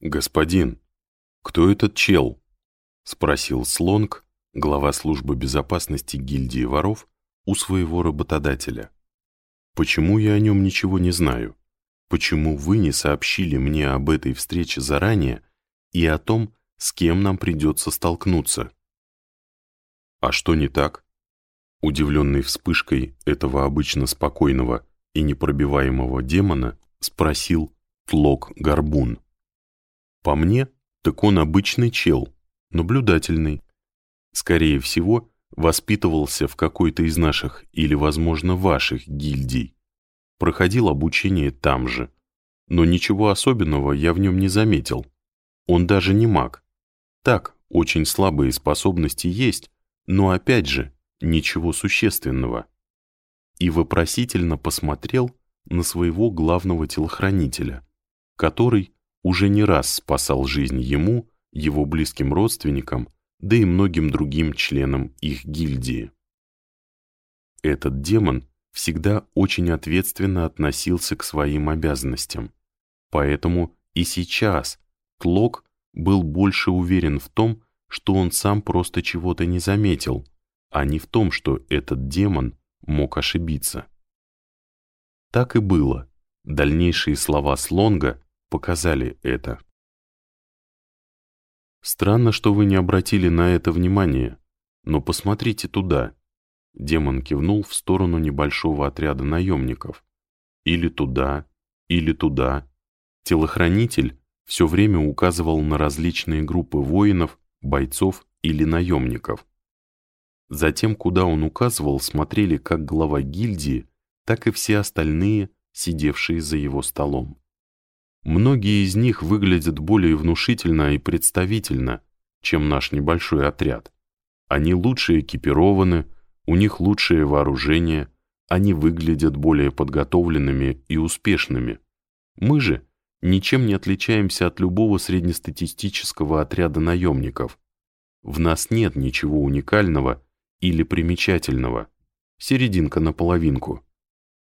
«Господин, кто этот чел?» — спросил Слонг, глава службы безопасности гильдии воров, у своего работодателя. «Почему я о нем ничего не знаю? Почему вы не сообщили мне об этой встрече заранее и о том, с кем нам придется столкнуться?» «А что не так?» Удивленный вспышкой этого обычно спокойного и непробиваемого демона, спросил Тлок Горбун. По мне, так он обычный чел, наблюдательный. Скорее всего, воспитывался в какой-то из наших или, возможно, ваших гильдий. Проходил обучение там же. Но ничего особенного я в нем не заметил. Он даже не маг. Так, очень слабые способности есть, но опять же, ничего существенного. И вопросительно посмотрел на своего главного телохранителя, который уже не раз спасал жизнь ему, его близким родственникам, да и многим другим членам их гильдии. Этот демон всегда очень ответственно относился к своим обязанностям, поэтому и сейчас Тлок был больше уверен в том, что он сам просто чего-то не заметил, а не в том, что этот демон мог ошибиться. Так и было. Дальнейшие слова Слонга показали это. Странно, что вы не обратили на это внимание, но посмотрите туда. Демон кивнул в сторону небольшого отряда наемников. Или туда, или туда. Телохранитель все время указывал на различные группы воинов, бойцов или наемников. Затем, куда он указывал, смотрели как глава гильдии, так и все остальные, сидевшие за его столом. Многие из них выглядят более внушительно и представительно, чем наш небольшой отряд. Они лучше экипированы, у них лучшее вооружение, они выглядят более подготовленными и успешными. Мы же ничем не отличаемся от любого среднестатистического отряда наемников. В нас нет ничего уникального или примечательного. Серединка на половинку.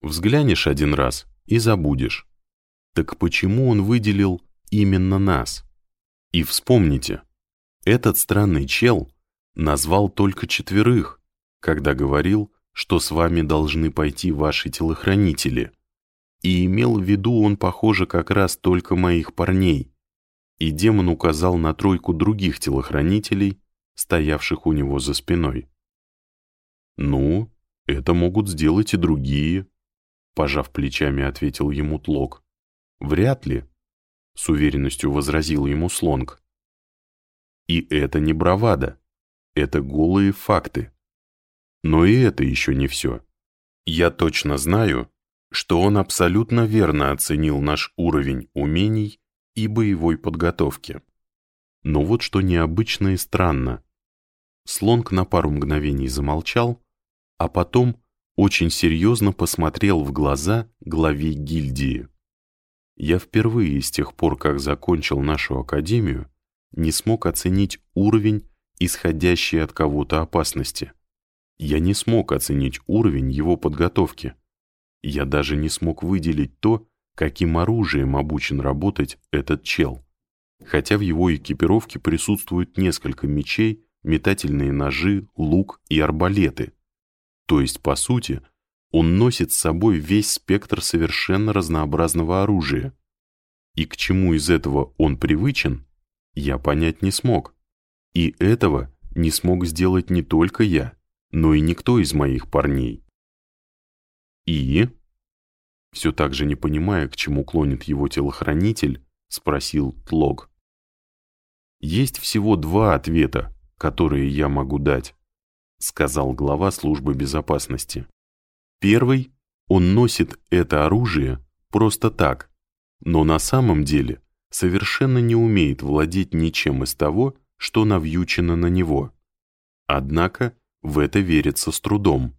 Взглянешь один раз и забудешь. Так почему он выделил именно нас? И вспомните, этот странный чел назвал только четверых, когда говорил, что с вами должны пойти ваши телохранители. И имел в виду он, похоже, как раз только моих парней. И демон указал на тройку других телохранителей, стоявших у него за спиной. «Ну, это могут сделать и другие», — пожав плечами, ответил ему Тлок. «Вряд ли», — с уверенностью возразил ему Слонг. «И это не бравада, это голые факты. Но и это еще не все. Я точно знаю, что он абсолютно верно оценил наш уровень умений и боевой подготовки. Но вот что необычно и странно. Слонг на пару мгновений замолчал, а потом очень серьезно посмотрел в глаза главе гильдии. Я впервые с тех пор, как закончил нашу академию, не смог оценить уровень, исходящий от кого-то опасности. Я не смог оценить уровень его подготовки. Я даже не смог выделить то, каким оружием обучен работать этот чел. Хотя в его экипировке присутствует несколько мечей, метательные ножи, лук и арбалеты. То есть, по сути, он носит с собой весь спектр совершенно разнообразного оружия. И к чему из этого он привычен, я понять не смог. И этого не смог сделать не только я, но и никто из моих парней. И, все так же не понимая, к чему клонит его телохранитель, спросил Тлог. Есть всего два ответа, которые я могу дать, сказал глава службы безопасности. Первый, он носит это оружие просто так, но на самом деле совершенно не умеет владеть ничем из того, что навьючено на него. Однако в это верится с трудом.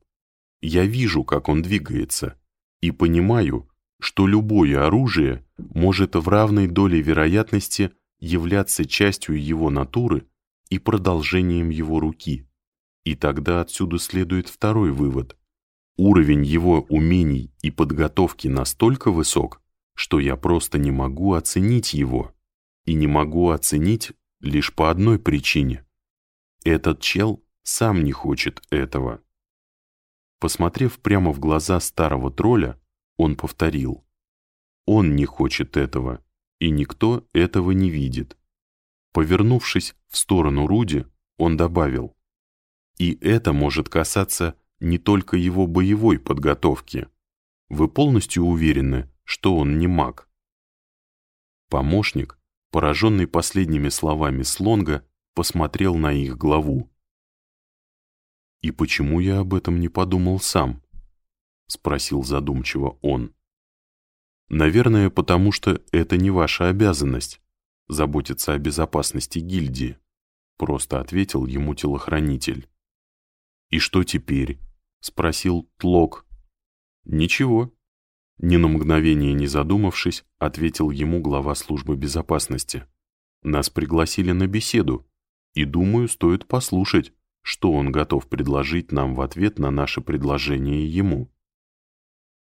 Я вижу, как он двигается, и понимаю, что любое оружие может в равной доле вероятности являться частью его натуры и продолжением его руки. И тогда отсюда следует второй вывод. Уровень его умений и подготовки настолько высок, что я просто не могу оценить его. и не могу оценить лишь по одной причине. Этот чел сам не хочет этого. Посмотрев прямо в глаза старого тролля, он повторил. Он не хочет этого, и никто этого не видит. Повернувшись в сторону Руди, он добавил. И это может касаться не только его боевой подготовки. Вы полностью уверены, что он не маг? Помощник, пораженный последними словами Слонга, посмотрел на их главу. «И почему я об этом не подумал сам?» — спросил задумчиво он. «Наверное, потому что это не ваша обязанность — заботиться о безопасности гильдии», — просто ответил ему телохранитель. «И что теперь?» — спросил Тлок. «Ничего». Ни на мгновение не задумавшись, ответил ему глава службы безопасности. «Нас пригласили на беседу, и, думаю, стоит послушать, что он готов предложить нам в ответ на наше предложение ему.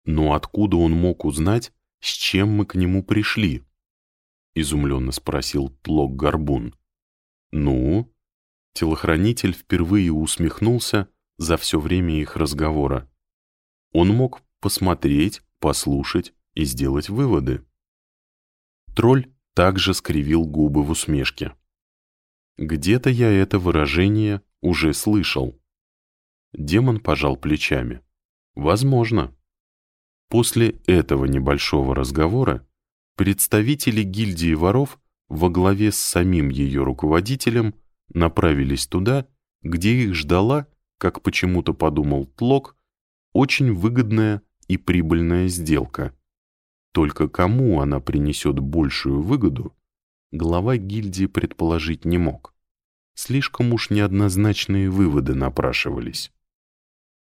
Но откуда он мог узнать, с чем мы к нему пришли?» — изумленно спросил Тлок Горбун. «Ну?» Телохранитель впервые усмехнулся за все время их разговора. Он мог посмотреть, послушать и сделать выводы. Тролль также скривил губы в усмешке. Где-то я это выражение уже слышал. Демон пожал плечами. Возможно. После этого небольшого разговора представители гильдии воров во главе с самим ее руководителем направились туда, где их ждала, как почему-то подумал Тлок, очень выгодная и прибыльная сделка. Только кому она принесет большую выгоду, глава гильдии предположить не мог. Слишком уж неоднозначные выводы напрашивались.